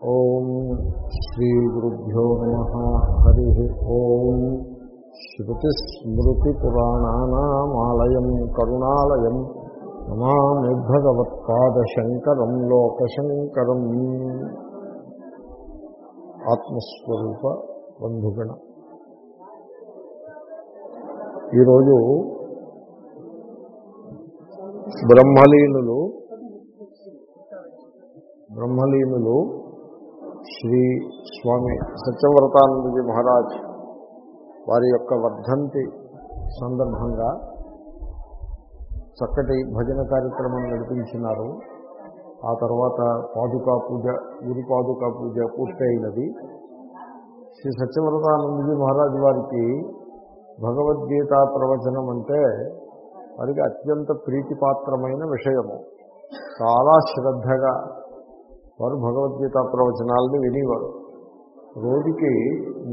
ఓం శ్రీ నమ హరి ఓం శ్రుతిస్మృతిపురాణానామాలయం కరుణాలయం నమామి భగవత్పాదశంకరం లోకశంకరం ఆత్మస్వరూప బంధుగణ. ఈరోజు బ్రహ్మలీనులు బ్రహ్మలీనులు శ్రీ స్వామి సత్యవ్రతానందజీ మహారాజ్ వారి యొక్క వర్ధంతి సందర్భంగా చక్కటి భజన కార్యక్రమం నడిపించినారు. ఆ తర్వాత పాదుకా పూజ గురు పాదుకా పూజ పూర్తయినది. శ్రీ సత్యవ్రతానందజీ మహారాజ్ వారికి భగవద్గీత ప్రవచనం అంటే వారికి అత్యంత ప్రీతిపాత్రమైన విషయము. చాలా శ్రద్ధగా వారు భగవద్గీత ప్రవచనాలని వినేవారు. రోజుకి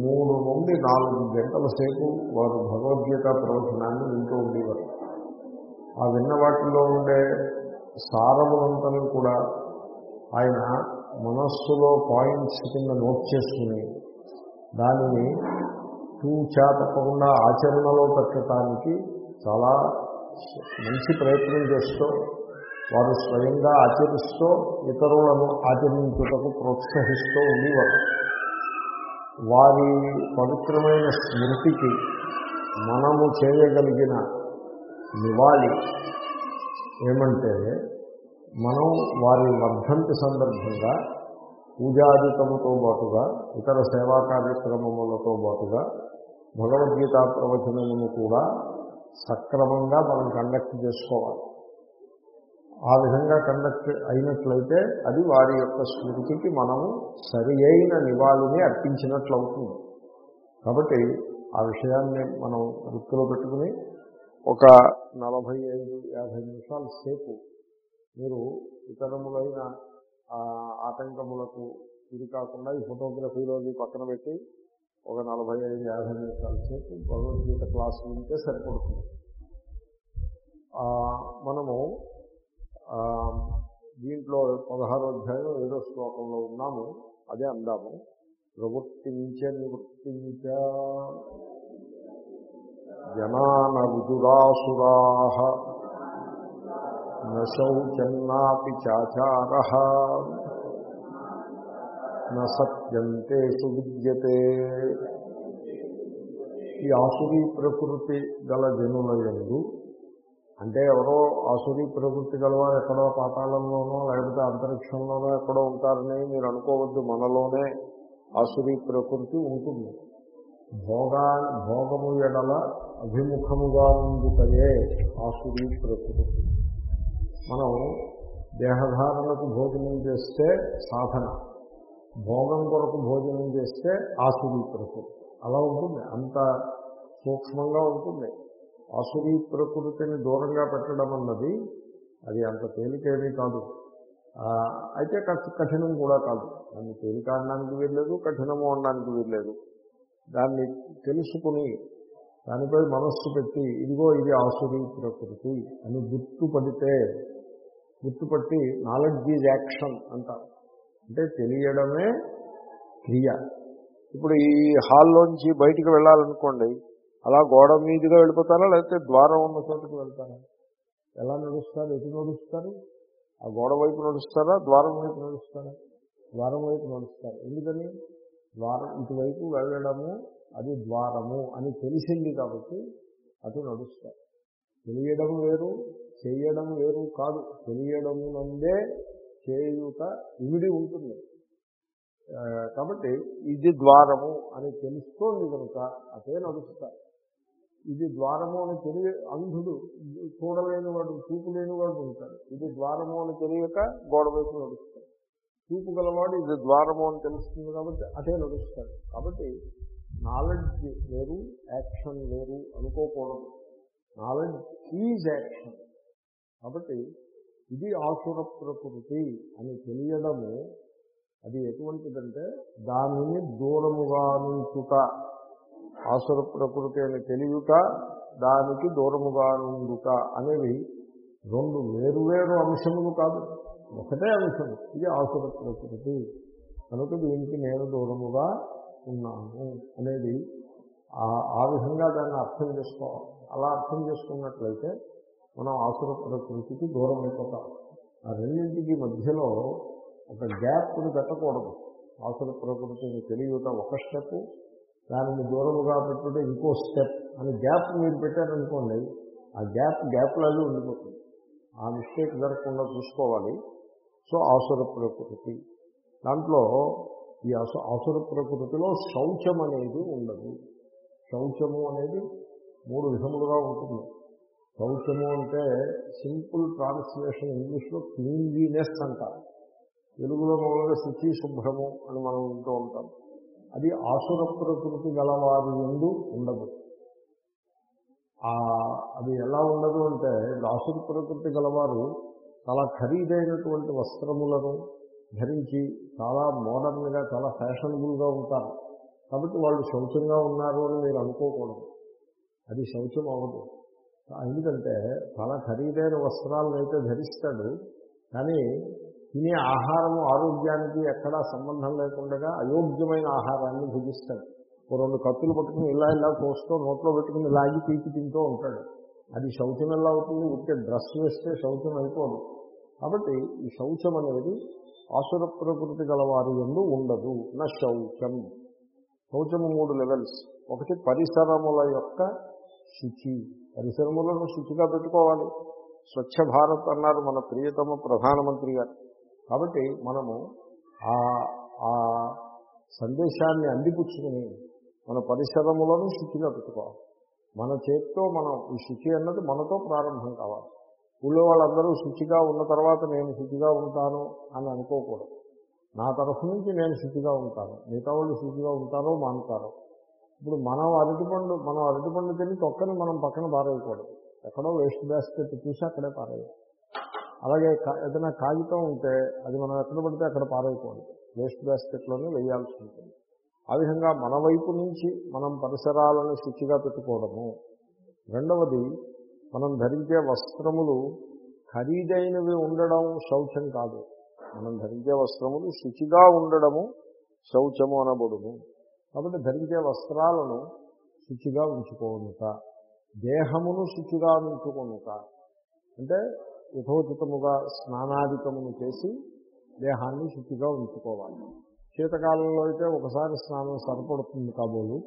మూడు నుండి నాలుగు గంటల సేపు వారు భగవద్గీత ప్రవచనాన్ని వింటూ ఉండేవారు. ఆ విన్న వాటిలో ఉండే సారవంతను కూడా ఆయన మనస్సులో పాయింట్స్ కింద నోట్ చేసుకుని దానిని తూచా తప్పకుండా ఆచరణలో పెట్టడానికి చాలా మంచి ప్రయత్నం చేస్తూ వారు స్వయంగా ఆచరిస్తూ ఇతరులను ఆచరించుటకు ప్రోత్సహిస్తూ ఉండేవారు. వారి పవిత్రమైన స్మృతికి మనము చేయగలిగిన నివాళి ఏమంటే మనం వారి వర్ధంతి సందర్భంగా పూజాదితముతో పాటుగా ఇతర సేవా కార్యక్రమములతో పాటుగా భగవద్గీత ప్రవచనమును కూడా సక్రమంగా మనం కండక్ట్ చేసుకోవాలి. ఆ విధంగా కండక్ట్ అయినట్లయితే అది వారి యొక్క స్మృతికి మనము సరి అయిన నివాళిని అర్పించినట్లు అవుతుంది కాబట్టి ఆ విషయాన్ని మనం వృత్తిలో పెట్టుకుని ఒక నలభై ఐదు యాభై నిమిషాల సేపు మీరు ఇతరములైన ఆటంకములకు ఇది కాకుండా ఈ ఫోటోగ్రఫీలో పక్కన పెట్టి ఒక నలభై ఐదు యాభై నిమిషాల సేపు భగవద్గీత క్లాసు వింటే సరిపడుతుంది. మనము దీంట్లో పదహారో అధ్యాయం ఏదో శ్లోకంలో ఉన్నాము. అదే అందాము. ప్రవృత్తించ నివృత్తించ జనాన విదురాసురా నౌచన్నాపి చాచార నత్యంతేషు విద్యతే. ఈ ఆసురీ ప్రకృతి గల జనుల ఎందు అంటే ఎవరో ఆసురీ ప్రకృతి గలవారు ఎక్కడో పాతాళంలోనో లేకపోతే అంతరిక్షంలోనో ఎక్కడో ఉంటారని మీరు అనుకోవద్దు. మనలోనే ఆసురీ ప్రకృతి ఉంటుంది. భోగా భోగము ఎడల అభిముఖముగా ఉండుటయే ఆసురీ ప్రకృతి. మనం దేహధారణకు భోజనం చేస్తే సాధన. భోగం కొరకు భోజనం చేస్తే ఆసురీ ప్రకృతి. అలా ఉంటుంది. అంత సూక్ష్మంగా ఉంటుంది. ఆసురీ ప్రకృతిని దూరంగా పెట్టడం అన్నది అది అంత తేలికేమీ కాదు. అయితే కఠినం కూడా కాదు. దాన్ని తేలిక అనడానికి వీల్లేదు కఠినము అనడానికి వీల్లేదు. దాన్ని తెలుసుకుని దానిపై మనస్సు పెట్టి ఇదిగో ఇది ఆసురీ ప్రకృతి అని గుర్తుపడితే గుర్తుపట్టి నాలెడ్జ్ ఈజ్ యాక్షన్ అంటారు. అంటే తెలియడమే క్రియ. ఇప్పుడు ఈ హాల్లోంచి బయటికి వెళ్ళాలనుకోండి అలా గోడ మీదుగా వెళ్ళిపోతారా? లేకపోతే ద్వారం ఉన్న చోటుకు వెళ్తారా? ఎలా నడుస్తారు? ఎటు నడుస్తారు? ఆ గోడ వైపు నడుస్తారా? ద్వారం వైపు నడుస్తారా? ద్వారం వైపు నడుస్తారు. ఎందుకని? ద్వారం ఇటువైపు వెళ్ళడము అది ద్వారము అని తెలిసింది కాబట్టి అటు నడుస్తారు. తెలియడం వేరు చేయడం వేరు కాదు. తెలియడము నందే చేయుట ఇవిడి ఉంటుంది. కాబట్టి ఇది ద్వారము అని తెలుస్తోంది కనుక అదే నడుస్తారు. ఇది ద్వారము అని తెలియ అంధుడు చూడలేని వాడు చూపు లేని వాడు ఉంటాడు. ఇది ద్వారము అని తెలియక గోడ వైపు నడుస్తాడు. చూపు గలవాడు ఇది ద్వారము అని తెలుస్తుంది కాబట్టి అదే నడుస్తాడు. కాబట్టి నాలెడ్జ్ వేరు యాక్షన్ వేరు అనుకోకూడదు. నాలెడ్జ్ ఈజ్ యాక్షన్ కాబట్టి ఇది ఆసుర ప్రకృతి అని తెలియడము అది ఎటువంటిదంటే దానిని దూరముగా నుంచుట. ఆసుర ప్రకృతి అని తెలియట దానికి దూరముగా నుండుట అనేవి రెండు వేరువేరు అంశములు కాదు. ఒకటే అంశం ఇది ఆసుర ప్రకృతి. కనుక దీనికి నేను దూరముగా ఉన్నాను అనేది ఆ- విధంగా దాన్ని అర్థం చేసుకోవాలి. అలా అర్థం చేసుకున్నట్లయితే మనం ఆసుర ప్రకృతికి దూరం అయిపోతాం. ఆ రెండింటికి మధ్యలో ఒక గ్యాప్ను పెట్టకూడదు. ఆసుర ప్రకృతిని తెలియట ఒక స్టెప్ దానిని దూరముగా పెట్టుకుంటే ఇంకో స్టెప్ అని గ్యాప్ మీరు పెట్టారనుకోండి ఆ గ్యాప్ గ్యాప్ లాగే ఉండిపోతుంది. ఆ మిస్టేక్ జరగకుండా చూసుకోవాలి. సో ఆసుర ప్రకృతి. దాంట్లో ఈ అసు ఆసుర ప్రకృతిలో శౌచం అనేది ఉండదు. శౌచము అనేది మూడు విధములుగా ఉంటుంది. శౌచము అంటే సింపుల్ ట్రాన్స్లేషన్ ఇంగ్లీష్లో క్లీన్లీనెస్ అంటారు. తెలుగులో మామూలుగా శుచి శుభ్రము అని మనం వింటూ ఉంటాం. అది ఆసుర ప్రకృతి గలవారి ఎందు ఉండదు. అది ఎలా ఉండదు అంటే ఆసుర ప్రకృతి గలవారు చాలా ఖరీదైనటువంటి వస్త్రములను ధరించి చాలా మోడర్న్గా చాలా ఫ్యాషనబుల్గా ఉంటారు. కాబట్టి వాళ్ళు శౌచంగా ఉన్నారు అని మీరు అనుకోకూడదు. అది శౌచం అవ్వదు. ఎందుకంటే చాలా ఖరీదైన వస్త్రాలను అయితే ధరిస్తాడు కానీ తినే ఆహారము ఆరోగ్యానికి ఎక్కడా సంబంధం లేకుండా అయోగ్యమైన ఆహారాన్ని భుజిస్తాడు. ఓ రెండు కత్తులు పట్టుకుని ఇలా ఇలా కోస్తూ నోట్లో పెట్టుకుని లాగి పీకి తింటూ ఉంటాడు. అది శౌచం ఎలా అవుతుంది ఉంటే డ్రెస్ వేస్తే శౌచం అయిపోదు. కాబట్టి ఈ శౌచం అనేది ఆసుర ప్రకృతి గలవారి ఎందు ఉండదు నా శౌచం. శౌచము మూడు లెవెల్స్ ఒకటి పరిసరముల యొక్క శుచి. పరిసరములను శుచిగా పెట్టుకోవాలి. స్వచ్ఛ భారత్ అన్నారు మన ప్రియతమ ప్రధానమంత్రి గారు. కాబట్టి మనము ఆ ఆ సందేశాన్ని అందిపుచ్చుకుని మన పరిసరములను శుచిగా పెట్టుకోవాలి మన చేతితో మనం ఈ శుచి అన్నది మనతో ప్రారంభం కావాలి. ఊళ్ళో వాళ్ళందరూ శుచిగా ఉన్న తర్వాత నేను శుచిగా ఉంటాను అని అనుకోకూడదు. నా తరఫు నుంచి నేను శుచిగా ఉంటాను. మిగతా వాళ్ళు శుచిగా ఉంటారో మానుతారో. ఇప్పుడు మనం అరటిపండు మనం అరటిపండు తిని తొక్కని మనం పక్కన పారేయకూడదు. ఎక్కడో వేస్ట్ బ్యాస్కెట్ చూసి అక్కడే పారేయాలి. అలాగే కా- ఏదైనా కాగితం ఉంటే అది మనం ఎక్కడ పడితే అక్కడ పారేయకూడదు వేస్ట్ బ్యాస్కెట్లోనే వేయాల్సి ఉంటుంది. ఆ విధంగా మన వైపు నుంచి మనం పరిసరాలను శుచిగా పెట్టుకోవడము. రెండవది మనం ధరించే వస్త్రములు ఖరీదైనవి ఉండడం శౌచం కాదు. మనం ధరించే వస్త్రములు శుచిగా ఉండడము శౌచము అనబడును. కాబట్టి ధరించే వస్త్రాలను శుచిగా ఉంచుకోనుక దేహమును శుచిగా ఉంచుకోనుక అంటే యథోచితముగా స్నానాధికమును చేసి దేహాన్ని శుచిగా ఉంచుకోవాలి. శీతకాలంలో అయితే ఒకసారి స్నానం సరిపడుతుంది కాబోలు.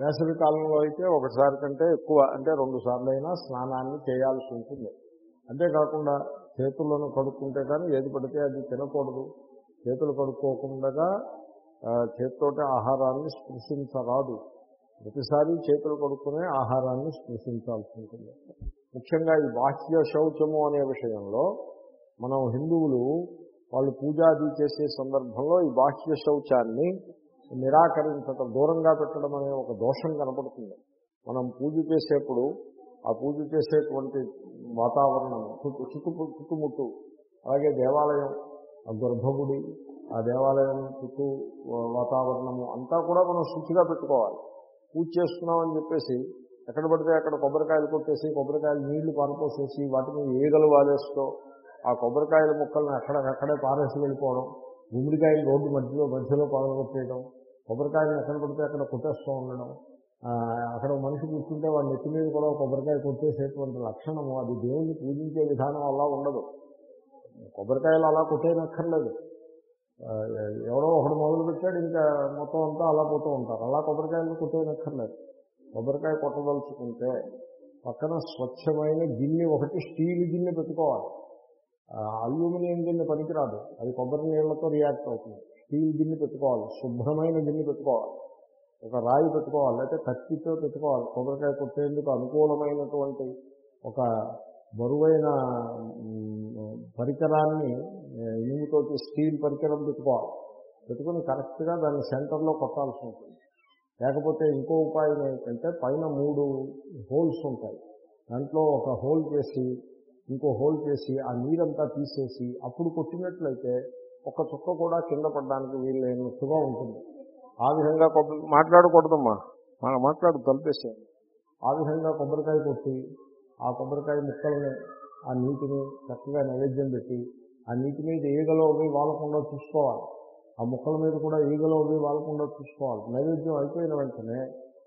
వేసవి కాలంలో అయితే ఒకసారి కంటే ఎక్కువ అంటే రెండు సార్లైనా స్నానాన్ని చేయాల్సి ఉంటుంది. అంతేకాకుండా చేతులను కడుక్కుంటే కానీ ఏది పడితే అది తినకూడదు. చేతులు కడుక్కోకుండా చేతితోటి ఆహారాన్ని స్పృశించరాదు. ప్రతిసారి చేతులు కడుక్కునే ఆహారాన్ని స్పృశించాల్సి ఉంటుంది. ముఖ్యంగా ఈ బాహ్య శౌచము అనే విషయంలో మనం హిందువులు వాళ్ళు పూజాది చేసే సందర్భంలో ఈ బాహ్య శౌచాన్ని నిరాకరించటం దూరంగా పెట్టడం అనే ఒక దోషం కనపడుతుంది. మనం పూజ చేసేప్పుడు ఆ పూజ చేసేటువంటి వాతావరణం చుట్టు చుట్టు చుట్టుముట్టు అలాగే దేవాలయం ఆ గర్భగుడి ఆ దేవాలయం చుట్టూ వాతావరణము అంతా కూడా మనం శుచిగా పెట్టుకోవాలి. పూజ చేస్తున్నామని చెప్పేసి ఎక్కడ పడితే అక్కడ కొబ్బరికాయలు కొట్టేసి కొబ్బరికాయలు నీళ్ళు పారపోసేసి వాటి మీద ఈగలు వాలేస్తూ ఆ కొబ్బరికాయల ముక్కల్ని అక్కడక్కడే పారేసి వెళ్ళిపోవడం గుమ్మడికాయలు రోడ్డు మధ్యలో మధ్యలో పాల్గొట్టేయడం కొబ్బరికాయలు ఎక్కడ పడితే అక్కడ కొట్టేస్తూ ఉండడం అక్కడ మనిషి కూర్చుంటే వాడి నెత్తి మీద కూడా కొబ్బరికాయ కొట్టేసేటువంటి లక్షణము అది దేవుణ్ణి పూజించే విధానం అలా ఉండదు. కొబ్బరికాయలు అలా కొట్టేనక్కర్లేదు ఎవరో ఒకడు మొదలు పెట్టాడు ఇంకా మొత్తం అంతా అలా పోతూ ఉంటారు. అలా కొబ్బరికాయలు కొట్టేనక్కర్లేదు కొబ్బరికాయ కొట్టదలుచుకుంటే పక్కన స్వచ్ఛమైన గిన్నె ఒకటి స్టీల్ గిన్నె పెట్టుకోవాలి. అల్యూమినియం గిన్నె పనికిరాదు. అది కొబ్బరి నీళ్ళతో రియాక్ట్ అవుతుంది. స్టీల్ గిన్నె పెట్టుకోవాలి. శుభ్రమైన గిన్నె పెట్టుకోవాలి. ఒక రాయి పెట్టుకోవాలి. లేకపోతే కత్తితో పెట్టుకోవాలి. కొబ్బరికాయ కొట్టేందుకు అనుకూలమైనటువంటి ఒక బరువైన పరికరాన్ని ఆ, ఇనుముతోటి స్టీల్ పరికరం పెట్టుకోవాలి. పెట్టుకుని కరెక్ట్గా దాన్ని సెంటర్లో కొట్టాల్సి ఉంటుంది. లేకపోతే ఇంకో ఉపాయం ఏంటంటే పైన మూడు హోల్స్ ఉంటాయి. దాంట్లో ఒక హోల్ చేసి ఇంకో హోల్ చేసి ఆ నీరంతా తీసేసి అప్పుడు కొట్టినట్లయితే ఒక చుక్క కూడా కింద పడడానికి వీలైనట్టుగా ఉంటుంది. ఆ విధంగా కొబ్బరి మాట్లాడకూడదమ్మా. మనం మాట్లాడు తలిపేసాను ఆ విధంగా కొబ్బరికాయ కొట్టి ఆ కొబ్బరికాయ ముక్కల్ని ఆ నీటిని చక్కగా నైవేద్యం పెట్టి ఆ నీటి మీద ఈగలో అవి వాలకుండా చూసుకోవాలి. ఆ ముక్కల మీద కూడా ఈగలు అవి వాళ్ళకుండా చూసుకోవాలి. నైవేద్యం అయిపోయిన వెంటనే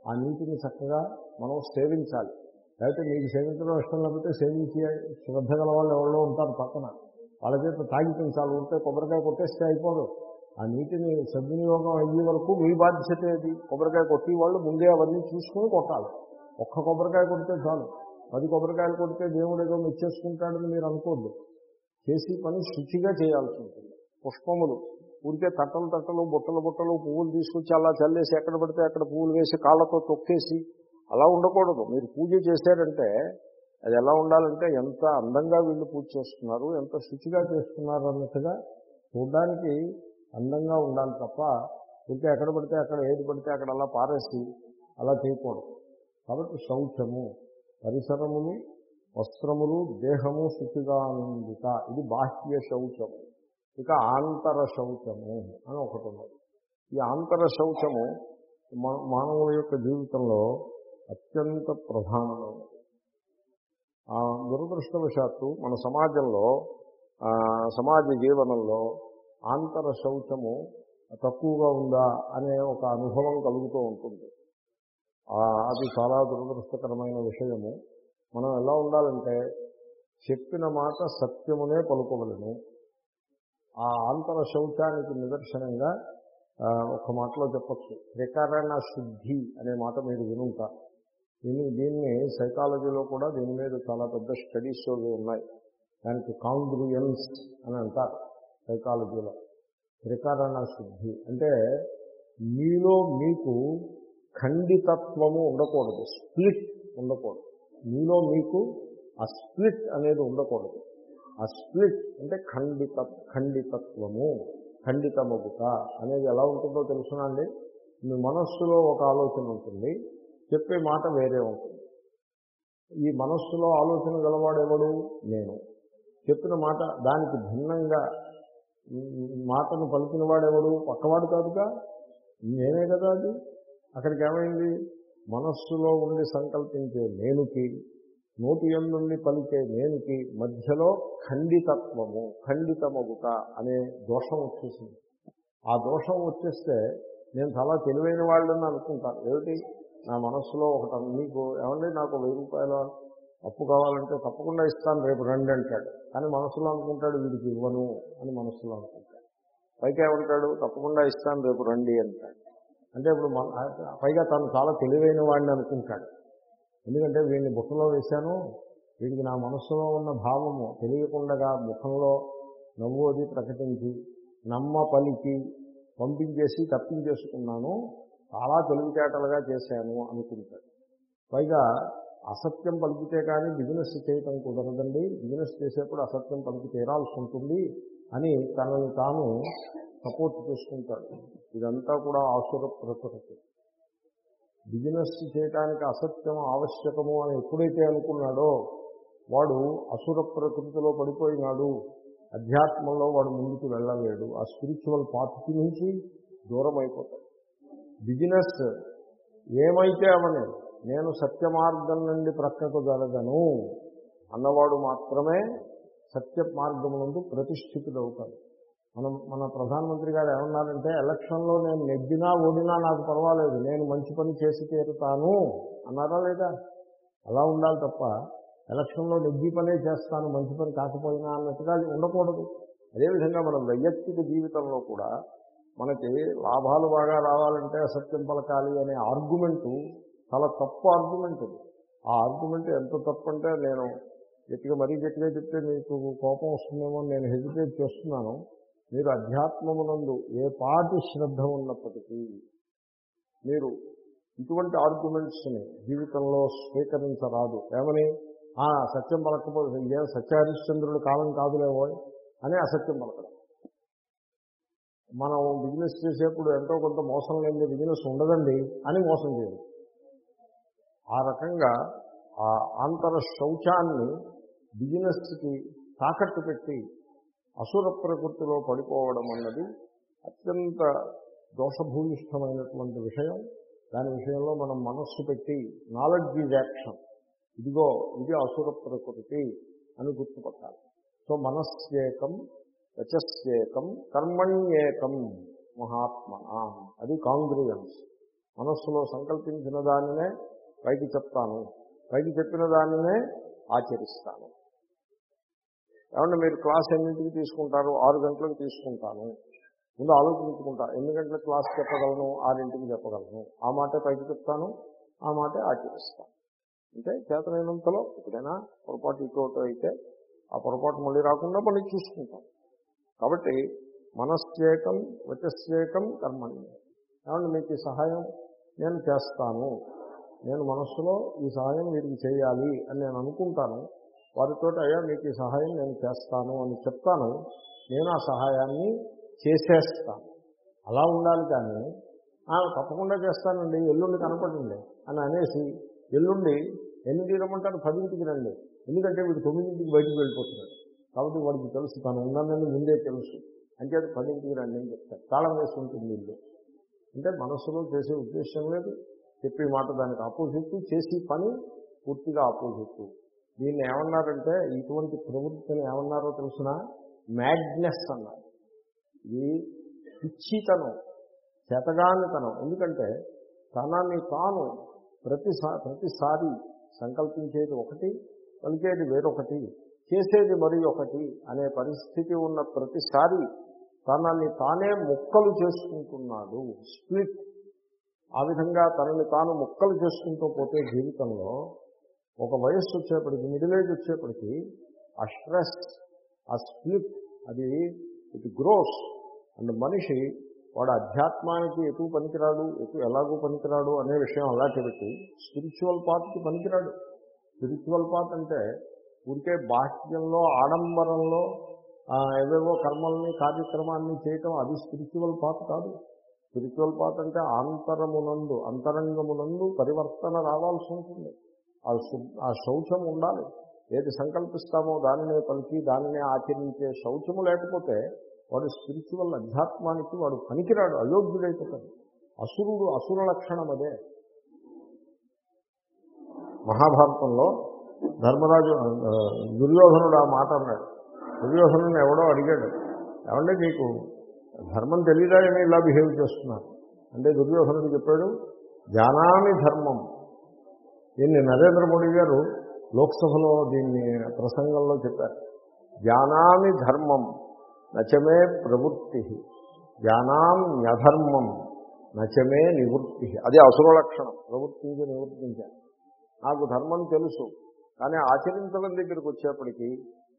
ఆ నీటిని చక్కగా మనం సేవించాలి. లేకపోతే మీకు సేవించడం ఇష్టం లేకపోతే సేవించి శ్రద్ధ గల వాళ్ళు ఎవరో ఉంటారు పక్కన. వాళ్ళ చేత తాగిపించాలి ఉంటే కొబ్బరికాయ కొట్టేస్తే అయిపోదు. ఆ నీటిని సద్వినియోగం అయ్యే వరకు మీ బాధ్యత ఏది? కొబ్బరికాయ కొట్టి వాళ్ళు ముందే అవన్నీ చూసుకుని కొట్టాలి. ఒక్క కొబ్బరికాయ కొడితే చాలు. పది కొబ్బరికాయలు కొడితే దేవుడు ఏదో మెచ్చేసుకుంటాడని మీరు అనుకోద్దు. చేసి పని శుచిగా చేయాల్సి ఉంటుంది. పుష్పములు ఊరికే తట్టలు తట్టలు బుట్టలు బుట్టలు పువ్వులు తీసుకొచ్చి అలా చల్లేసి ఎక్కడ పడితే అక్కడ పువ్వులు వేసి కాళ్ళతో తొక్కేసి అలా ఉండకూడదు. మీరు పూజ చేశారంటే అది ఎలా ఉండాలంటే ఎంత అందంగా వీళ్ళు పూజ చేస్తున్నారు ఎంత శుచిగా చేస్తున్నారు అన్నట్టుగా చూడడానికి అందంగా ఉండాలి తప్ప ఇంకా ఎక్కడ పడితే అక్కడ ఏది పడితే అక్కడ అలా పారేసి అలా చేయకూడదు. కాబట్టి శౌచము పరిసరములు వస్త్రములు దేహము శుచిగా ఇది బాహ్య శౌచము. ఇక ఆంతర శౌచము అని ఒకటి ఉన్నది. ఈ ఆంతర శౌచము మా- మానవుల యొక్క జీవితంలో అత్యంత ప్రధానమైనది. ఆ దురదృష్టవశాత్తు మన సమాజంలో సమాజ జీవనంలో ఆంతర శౌచము తక్కువగా ఉందా అనే ఒక అనుభవం కలుగుతూ ఉంటుంది. అది చాలా దురదృష్టకరమైన విషయము. మనం ఎలా ఉండాలంటే చెప్పిన మాట సత్యమునే పలుకోవలను. ఆ ఆంతర శౌచానికి నిదర్శనంగా ఒక మాటలో చెప్పచ్చు. త్రికరణ శుద్ధి అనే మాట మీరు వినుంటారు దీన్ని దీన్ని సైకాలజీలో కూడా దీని మీద చాలా పెద్ద స్టడీస్ ఉన్నాయి. దానికి కాంగ్రుయన్స్ అని అంటారు సైకాలజీలో. త్రికరణ శుద్ధి అంటే మీలో మీకు ఖండితత్వము ఉండకూడదు. స్ప్లిట్ ఉండకూడదు. మీలో మీకు ఆ స్ప్లిట్ అనేది ఉండకూడదు. ఆ స్ప్లిట్ అంటే ఖండిత ఖండితత్వము ఖండితమగుట అనేది ఎలా ఉంటుందో తెలుసునండి మీ మనస్సులో ఒక ఆలోచన ఉంటుంది చెప్పే మాట వేరే ఉంటుంది. ఈ మనస్సులో ఆలోచన గలవాడెవడు నేను. చెప్పిన మాట దానికి భిన్నంగా మాటను పలికిన వాడెవడు పక్కవాడు కాదుగా? నేనే కదా అది. అక్కడికి ఏమైంది? మనస్సులో ఉండి సంకల్పించే నేనుకి నోటి ఎందుండి పలికే నేనుకి మధ్యలో ఖండితత్వము ఖండితమగుట అనే దోషం వచ్చేసింది. ఆ దోషం వచ్చేస్తే నేను చాలా తెలివైన వాళ్ళని అనుకుంటాను ఏమిటి? నా మనస్సులో ఒకటి మీకు ఏమండి? నాకు వెయ్యి రూపాయలు అప్పు కావాలంటే తప్పకుండా ఇస్తాను రేపు రండి అంటాడు. కానీ మనసులో అనుకుంటాడు వీడికి ఇవ్వను అని మనసులో అనుకుంటాడు. పైకి ఏమంటాడు? తప్పకుండా ఇస్తాను రేపు రండి అంటాడు. అంటే ఇప్పుడు పైగా తను చాలా తెలివైన వాడిని అనుకుంటాడు. ఎందుకంటే వీడిని బుట్టలో వేశాను వీడికి నా మనస్సులో ఉన్న భావము తెలియకుండా ముఖంలో నవ్వోది ప్రకటించి నమ్మ పలికి పంపించేసి తప్పించేసుకున్నాను. చాలా తెలివితేటలుగా చేశాను అనుకుంటాడు పైగా అసత్యం పలికితే కానీ బిజినెస్ చేయటం కుదరదండి. బిజినెస్ చేసేప్పుడు అసత్యం పలికి తీరాల్సి ఉంటుంది అని తనని తాను సపోర్ట్ చేసుకుంటాడు. ఇదంతా కూడా ఆసుర ప్రకృతి బిజినెస్ చేయడానికి అసత్యం ఆవశ్యకము అని ఎప్పుడైతే అనుకున్నాడో వాడు అసుర ప్రకృతిలో పడిపోయినాడు. అధ్యాత్మంలో వాడు ముందుకు వెళ్ళలేడు. ఆ స్పిరిచువల్ పాత్కి నుంచి దూరం అయిపోతాడు బిజినెస్ ఏమైతే అవని నేను సత్య మార్గం నుండి ప్రక్కకు జరగను అన్నవాడు మాత్రమే సత్య మార్గం నుండి ప్రతిష్ఠితుడవుతాడు. మనం మన ప్రధానమంత్రి గారు ఏమన్నారంటే ఎలక్షన్లో నేను నెగ్గినా ఓడినా నాకు పర్వాలేదు. నేను మంచి పని చేసి తీరుతాను. అన్నారా లేదా? అలా ఉండాలి తప్ప ఎలక్షన్లో నెగ్గి పనే చేస్తాను మంచి పని కాకపోయినా అన్నట్టుగా ఉండకూడదు. అదేవిధంగా మన వైయక్తిక జీవితంలో కూడా మనకి లాభాలు బాగా రావాలంటే అసత్యం పలకాలి అనే ఆర్గ్యుమెంటు చాలా తప్పు ఆర్గ్యుమెంట్ ఆ ఆర్గ్యుమెంట్ ఎంత తప్పు అంటే నేను గట్టిగా మరీ గట్టిగా చెప్తే మీకు కోపం వస్తుందేమో నేను హెజిటేట్ చేస్తున్నాను. మీరు అధ్యాత్మమునందు ఏ పాటి శ్రద్ధ ఉన్నప్పటికీ మీరు ఇటువంటి ఆర్గ్యుమెంట్స్ని జీవితంలో స్వీకరించరాదు. ఏమని? "ఆ, సత్యం పలకపోతే ఇదే సత్యహరిశ్చంద్రుడు కాలం కాదులేవో అని అసత్యం పలకడం. మనం బిజినెస్ చేసేప్పుడు ఎంతో కొంత మోసం లేని బిజినెస్ ఉండదండి అని మోసం చేయదు ఆ రకంగా ఆ ఆంతర శౌచాన్ని బిజినెస్కి తాకట్టు పెట్టి అసుర ప్రకృతిలో పడిపోవడం అన్నది అత్యంత దోషభూయిష్టమైనటువంటి విషయం. దాని విషయంలో మనం మనస్సు పెట్టి నాలెడ్జ్ ఈజ్ యాక్షన్ ఇదిగో ఇది అసుర ప్రకృతి అని గుర్తుపట్టాలి. సో మనస్యేకం రచస్యేకం కర్మణ్యేకం మహాత్మన. అది కాంగ్రియన్స్. మనస్సులో సంకల్పించిన దానినే పైకి చెప్తాను. పైకి చెప్పిన దానినే ఆచరిస్తాను. ఏమంటే మీరు క్లాస్ ఎన్నింటికి తీసుకుంటారు? ఆరు గంటలకు తీసుకుంటాను. ముందు ఆలోచించుకుంటా. ఎన్ని గంటల క్లాస్ చెప్పగలను? ఆరింటికి చెప్పగలను. ఆ మాటే పైకి చెప్తాను. ఆ మాటే ఆచరిస్తాను. అంటే చేతనైనంతలో ఎప్పుడైనా పొరపాటు ఇటు అయితే ఆ పొరపాటు మళ్ళీ రాకుండా మళ్ళీ చూసుకుంటాం. కాబట్టి మనస్సేకం వచస్సేకం కర్మణి. ఏమంటే మీకు ఈ సహాయం? నేను చేస్తాను. నేను మనస్సులో ఈ సహాయం వీరికి చేయాలి అని నేను అనుకుంటాను. వారితో అయ్యా మీకు ఈ సహాయం నేను చేస్తాను అని చెప్తాను. నేను ఆ సహాయాన్ని చేసేస్తాను. అలా ఉండాలి కానీ తప్పకుండా చేస్తానండి ఎల్లుండి కనపడండి అని అనేసి ఎల్లుండి ఎన్నింటికి రమ్మంటారు పదింటికి రండి. ఎందుకంటే వీడు తొమ్మిదింటికి బయటికి వెళ్ళిపోతున్నాడు. కాబట్టి వాడికి తెలుసు తను ఉన్నానని ముందే తెలుసు. అంచేది పదింటికి రండి అని చెప్తారు. తాళం వేసి ఉంటుంది ఇల్లు అంటే మనసులో చేసే ఉద్దేశం లేదు. చెప్పే మాట దానికి ఆపోజిట్. చేసి పని పూర్తిగా ఆపోజిట్. దీన్ని ఏమన్నారంటే ఇటువంటి ప్రవృత్తిని ఏమన్నారో తెలిసిన? మ్యాడ్నెస్ అన్నారు. ఇది పిచ్చితనం చేతగానితనం. ఎందుకంటే తనని తాను ప్రతిసా ప్రతిసారి సంకల్పించేది ఒకటి పలికేది వేరొకటి చేసేది మరి ఒకటి అనే పరిస్థితి ఉన్న ప్రతిసారి తనని తానే ముక్కలు చేసుకుంటున్నాడు. స్ప్లిట్ ఆ విధంగా తనని తాను ముక్కలు చేసుకుంటూ పోతే జీవితంలో ఒక వయస్సు వచ్చేప్పటికి మిడిల్ ఏజ్ వచ్చేప్పటికి ఆ స్ట్రెస్ ఆ స్ప్లిట్ అది ఇట్ గ్రోస్ అండ్ మనిషి వాడు అధ్యాత్మానికి ఎటు పనికిరాడు ఎటు ఎలాగూ పనికిరాడు అనే విషయం అలా చెబితే స్పిరిచువల్ పాత్కి పనికిరాడు. స్పిరిచువల్ పాత్ అంటే ఊరికే బాహ్యంలో ఆడంబరంలో ఏవేవో కర్మల్ని కార్యక్రమాన్ని చేయటం అది స్పిరిచువల్ పాత్ కాదు. స్పిరిచువల్ పాత్ అంటే ఆంతరమునందు అంతరంగమునందు పరివర్తన రావాల్సి ఉంటుంది. ఆ శు- ఆ శౌచం ఉండాలి. ఏది సంకల్పిస్తామో దానినే పలికి దానినే ఆచరించే శౌచము లేకపోతే వాడు స్పిరిచువల్ అధ్యాత్మానికి వాడు పనికిరాడు అయోగ్యుడైపోతాడు. అసురుడు అసుర లక్షణం అదే. మహాభారతంలో ధర్మరాజు దుర్యోధనుడు ఆ మాట అన్నాడు. దుర్యోధనుని ఎవడో అడిగాడు ఏమంటే నీకు ధర్మం తెలియదా? ఏమి ఇలా బిహేవ్ చేస్తున్నారు? అంటే దుర్యోధనుడు చెప్పాడు జానామి ధర్మం. దీన్ని నరేంద్ర మోడీ గారు లోక్సభలో దీన్ని ప్రసంగంలో చెప్పారు. జానామి ధర్మం నచమే ప్రవృత్తి జానామ్యధర్మం నచమే నివృత్తి. అది అసుర లక్షణం. ప్రవృత్తికి నివర్తించాను నాకు ధర్మం తెలుసు కానీ ఆచరించడం దగ్గరికి వచ్చేప్పటికీ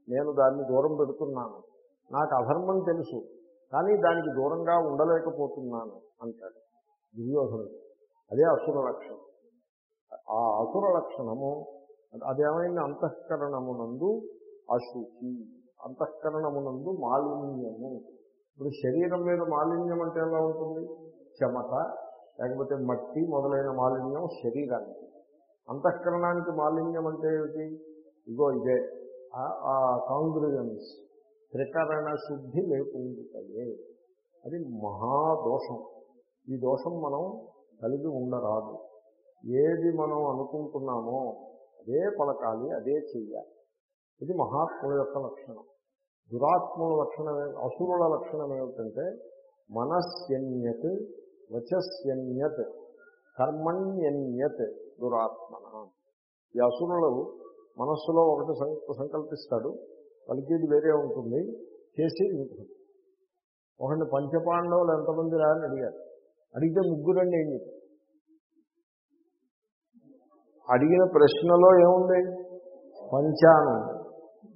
నేను దాన్ని దూరం పెడుతున్నాను. నాకు అధర్మం తెలుసు కానీ దానికి దూరంగా ఉండలేకపోతున్నాను అంటాడు దుర్యోధనుడు. అదే అసుర లక్షణం. ఆ అసుర లక్షణము అదేమైంది? అంతఃకరణమునందు అశుచి అంతఃకరణమునందు మాలిన్యము. ఇప్పుడు శరీరం మీద మాలిన్యం అంటే ఎలా ఉంటుంది? చెమట లేకపోతే మట్టి మొదలైన మాలిన్యం శరీరానికి. అంతఃకరణానికి మాలిన్యం అంటే ఏమిటి? ఇగో ఇదే ఆ కాంగ్రుజన్స్ త్రికరణ శుద్ధి లేకుండాయే అది మహాదోషం ఈ దోషం మనం కలిగి ఉండరాదు. ఏది మనం అనుకుంటున్నామో అదే పలకాలి అదే చెయ్యాలి. ఇది మహాత్ముల యొక్క లక్షణం. దురాత్ముల లక్షణం అసురుల లక్షణం ఏమిటంటే మనస్యన్యత్ వచస్యన్యత్ కర్మణ్యన్యత్ దురాత్మన. ఈ అసురులు మనస్సులో ఒకటి సం- సంకల్పిస్తాడు పలికేది వేరే ఉంటుంది చేసేది ఉంటుంది ఒకటి పంచపాండవులు ఎంతమంది రాని అడిగారు. అడిగితే ముగ్గురండి ఏం చెప్పారు? అడిగిన ప్రశ్నలో ఏముంది? పంచానం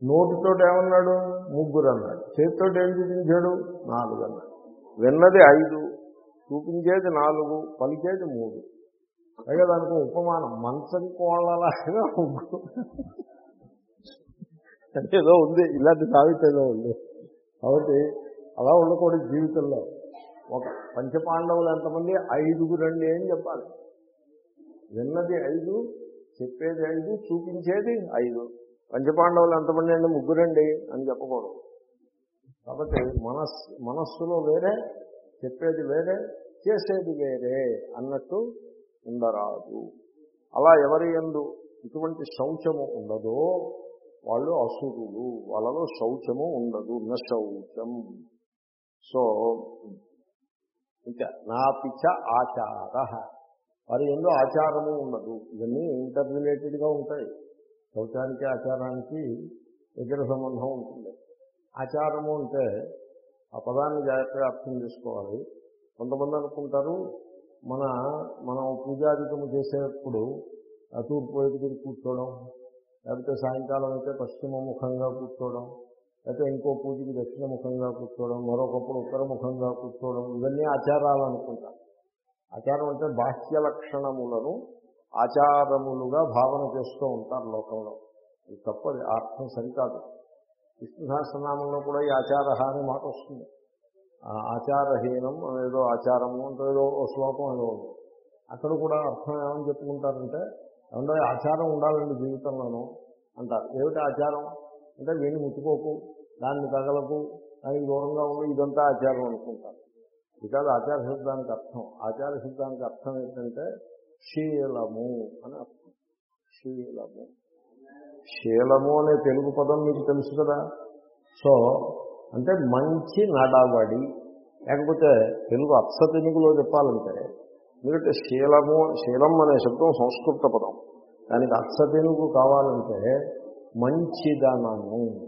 నోటితో ఏమన్నాడు? ముగ్గురు అన్నాడు చేతితో ఏం చూపించాడు? నాలుగు అన్నాడు విన్నది ఐదు చూపించేది నాలుగు పలికేది మూడు. పైగా దానికి ఉపమానం. మంచం కోళ్ళలాగా ముగ్గురు ఏదో ఉంది. ఇలాంటి సామెత ఏదో ఉంది. కాబట్టి అలా ఉండకూడదు జీవితంలో. ఒక పంచపాండవులు ఎంతమంది? ఐదుగురండి అని చెప్పాలి? విన్నది ఐదు చెప్పేది ఐదు చూపించేది ఐదు. పంచపాండవులు ఎంతమంది అండి? ముగ్గురండి అని చెప్పకూడదు. కాబట్టి మనస్ మనస్సులో వేరే చెప్పేది వేరే చేసేది వేరే అన్నట్టు ఉండరాదు. అలా ఎవరి ఎందు ఇటువంటి శౌచము ఉండదో వాళ్ళు అసురులు. వాళ్ళలో శౌచము ఉండదు. న శౌచం. సో ఇంకా నా పిచ్చ ఆచార. వారి ఎందు ఆచారము ఉండదు. ఇవన్నీ ఇంటర్ రిలేటెడ్గా ఉంటాయి. శౌచానికి ఆచారానికి దగ్గర సంబంధం ఉంటుంది. ఆచారము అంటే ఆ పదాన్ని జాగ్రత్తగా అర్థం చేసుకోవాలి. కొంతమంది అనుకుంటారు మన మనం పూజాధికము చేసేటప్పుడు తూర్పు వైపు తిరిగి కూర్చోవడం లేకపోతే సాయంకాలం అయితే పశ్చిమ ముఖంగా కూర్చోవడం లేకపోతే ఇంకో పూజకి దక్షిణ ముఖంగా కూర్చోవడం మరొకప్పుడు ఉత్తర ముఖంగా కూర్చోవడం ఇవన్నీ ఆచారాలు అనుకుంటారు. ఆచారం అంటే బాహ్య లక్షణములను ఆచారములుగా భావన చేస్తూ ఉంటారు లోకంలో. ఇది తప్పది అర్థం సరికాదు. విష్ణు సహస్రనామంలో కూడా ఈ ఆచార అనే మాట వస్తుంది. ఆ ఆచారహీనం ఏదో ఆచారము అంటే ఏదో ఓ శ్లోకం ఏదో అక్కడ కూడా అర్థం ఏమని చెప్పుకుంటారంటే ఏమన్నా ఆచారం ఉండాలండి జీవితంలోనూ అంటారు. ఏమిటి ఆచారం? అంటే వీణి ముట్టుకోకు దాన్ని తగలకు దానికి దూరంగా ఉండి ఇదంతా ఆచారం అనుకుంటారు. ఇది ఆచార శబ్దానికి అర్థం. ఆచార శబ్దానికి అర్థం ఏంటంటే శీలము అని అర్థం. శీలము. శీలము అనే తెలుగు పదం మీకు తెలుసు కదా? సో అంటే మంచి నడవడి. లేకపోతే తెలుగు అప్స తెలుగులో చెప్పాలంటే ఎందుకంటే శీలము శీలం అనే శబ్దం సంస్కృత పదం. దానికి అప్స తెలుగు కావాలంటే మంచిదనము.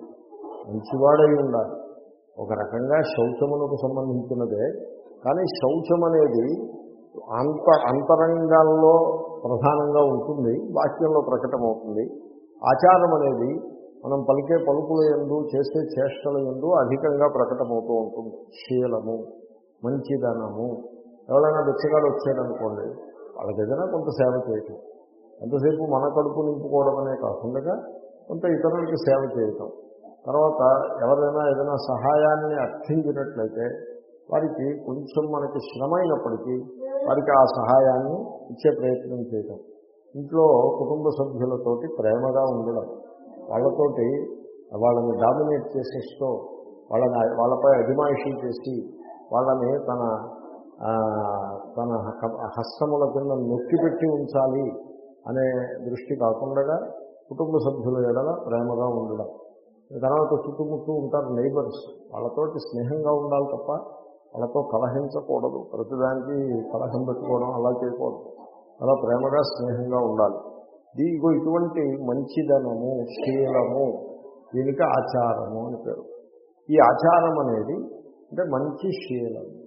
మంచివాడై ఉండాలి. ఒక రకంగా శౌచమునకు సంబంధించినదే కానీ శౌచం అనేది అంత అంతరంగాల్లో ప్రధానంగా ఉంటుంది వాక్యంలో ప్రకటమవుతుంది. ఆచారం అనేది మనం పలికే పలుకుల ఎందు చేసే చేష్టల ఎందు అధికంగా ప్రకటమవుతూ ఉంటుంది. శీలము మంచిదనము. ఎవరైనా బిచ్చగాడు వచ్చాడనుకోండి వాళ్ళకి ఏదైనా కొంత సేవ చేయటం. ఎంతసేపు మన కడుపు నింపుకోవడం అనే కాకుండా కొంత ఇతరులకి సేవ చేయటం. తర్వాత ఎవరైనా ఏదైనా సహాయాన్ని అర్థించినట్లయితే వారికి కొంచెం మనకి శ్రమ అయినప్పటికీ వారికి ఆ సహాయాన్ని ఇచ్చే ప్రయత్నం చేయటం. ఇంట్లో కుటుంబ సభ్యులతోటి ప్రేమగా ఉండడం. వాళ్ళతోటి వాళ్ళని డామినేట్ చేసేస్తూ వాళ్ళని వాళ్ళపై అభిమాయిషీ చేసి వాళ్ళని తన తన హ- హస్తముల కింద నొక్కి పెట్టి ఉంచాలి అనే దృష్టి కాకుండా కుటుంబ సభ్యుల ఎడల ప్రేమగా ఉండడం. తర్వాత చుట్టుముట్టు ఉంటారు నైబర్స్ వాళ్ళతోటి స్నేహంగా ఉండాలి తప్ప వాళ్ళతో కలహించకూడదు. ప్రతిదానికి కలహం పెట్టుకోవడం అలా చేయకూడదు. అలా ప్రేమగా స్నేహంగా ఉండాలి. దీనికో ఇటువంటి మంచిదనము శీలము దీనికి ఆచారము అని పేరు. ఈ ఆచారం అనేది అంటే మంచి శీలము.